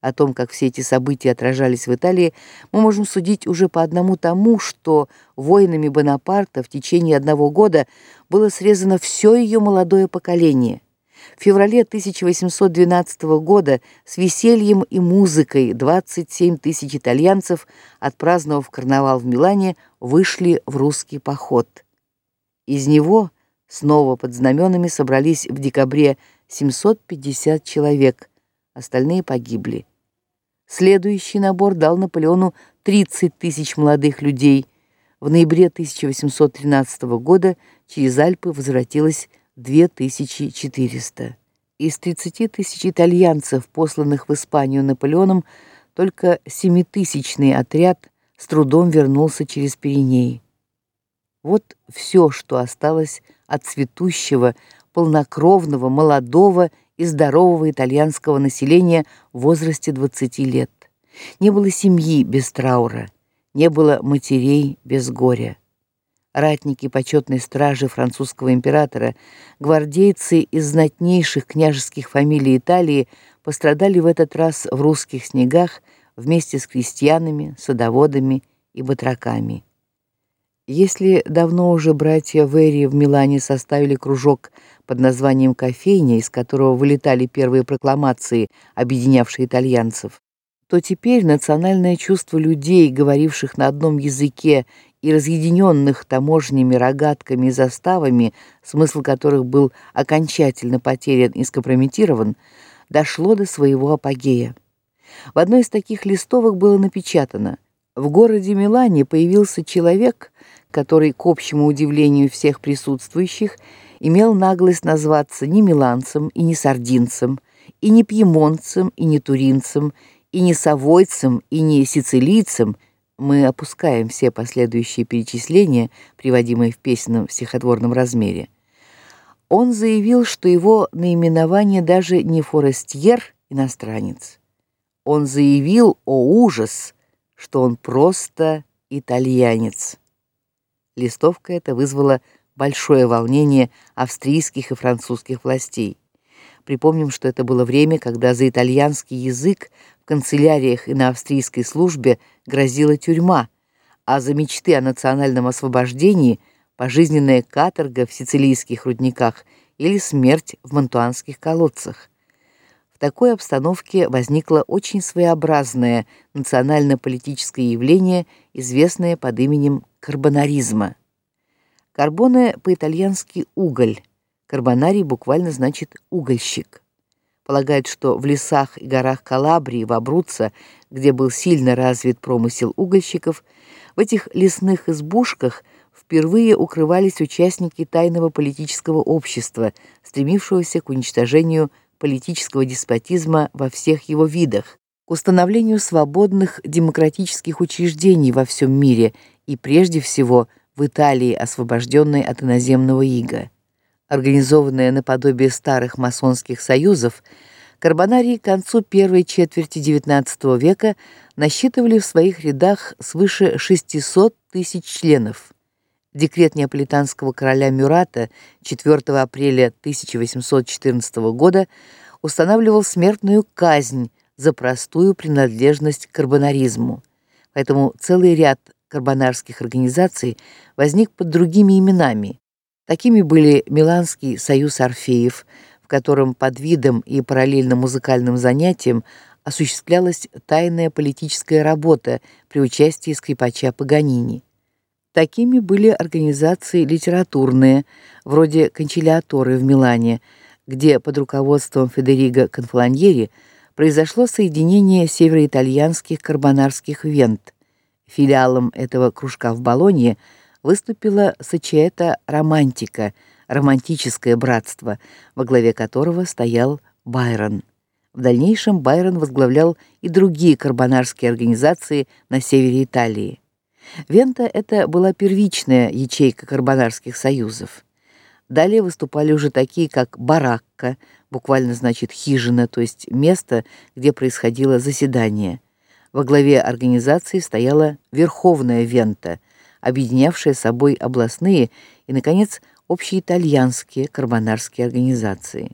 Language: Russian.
О том, как все эти события отражались в Италии, мы можем судить уже по одному тому, что воинами Бонапарта в течение одного года было срезано все ее молодое поколение. В феврале 1812 года с весельем и музыкой 27 тысяч итальянцев, отпраздновав карнавал в Милане, вышли в русский поход. Из него снова под знаменами собрались в декабре 750 человек, остальные погибли. Следующий набор дал Наполеону 30 тысяч молодых людей. В ноябре 1813 года через Альпы возвратилось 2400. Из 30 тысяч итальянцев, посланных в Испанию Наполеоном, только семитысячный отряд с трудом вернулся через Пиренеи. Вот все, что осталось от цветущего, полнокровного, молодого и здорового итальянского населения в возрасте 20 лет. Не было семьи без траура, не было матерей без горя. Ратники почетной стражи французского императора, гвардейцы из знатнейших княжеских фамилий Италии пострадали в этот раз в русских снегах вместе с крестьянами, садоводами и батраками. Если давно уже братья Вери в Милане составили кружок под названием «Кофейня», из которого вылетали первые прокламации, объединявшие итальянцев, то теперь национальное чувство людей, говоривших на одном языке и разъединенных таможенными рогатками и заставами, смысл которых был окончательно потерян и скомпрометирован, дошло до своего апогея. В одной из таких листовок было напечатано: в городе Милане появился человек, который, к общему удивлению всех присутствующих, имел наглость назваться не миланцем и не сардинцем, и не пьемонцем и не туринцем, и не савойцем и не сицилийцем. Мы опускаем все последующие перечисления, приводимые в песенном стихотворном размере. Он заявил, что его наименование даже не форестьер, иностранец. Он заявил, о ужас, что он просто итальянец. Листовка эта вызвала большое волнение австрийских и французских властей. Припомним, что это было время, когда за итальянский язык в канцеляриях и на австрийской службе грозила тюрьма, а за мечты о национальном освобождении пожизненная каторга в сицилийских рудниках или смерть в мантуанских колодцах. В такой обстановке возникло очень своеобразное национально-политическое явление, известное под именем карбонаризма. Карбоне по-итальянски уголь. Карбонарий буквально значит угольщик. Полагают, что в лесах и горах Калабрии, в Абруццо, где был сильно развит промысел угольщиков, в этих лесных избушках впервые укрывались участники тайного политического общества, стремившегося к уничтожению политического деспотизма во всех его видах, к установлению свободных демократических учреждений во всем мире и прежде всего в Италии, освобожденной от иноземного ига. Организованная наподобие старых масонских союзов, карбонарии к концу первой четверти XIX века насчитывали в своих рядах свыше 600 тысяч членов. Декрет неаполитанского короля Мюрата 4 апреля 1814 года устанавливал смертную казнь за простую принадлежность к карбонаризму. Поэтому целый ряд карбонарских организаций возник под другими именами. Такими были Миланский союз орфеев, в котором под видом и параллельно музыкальным занятиям осуществлялась тайная политическая работа при участии скрипача Паганини. Такими были организации литературные, вроде Кончилиаторы в Милане, где под руководством Федериго Конфланьери произошло соединение североитальянских карбонарских вент. Филиалом этого кружка в Болонье выступила Сочиэта Романтика, романтическое братство, во главе которого стоял Байрон. В дальнейшем Байрон возглавлял и другие карбонарские организации на севере Италии. Вента это была первичная ячейка карбонарских союзов. Далее выступали уже такие, как баракка, буквально значит хижина, то есть место, где происходило заседание. Во главе организации стояла Верховная Вента, объединявшая собой областные и наконец общеитальянские карбонарские организации.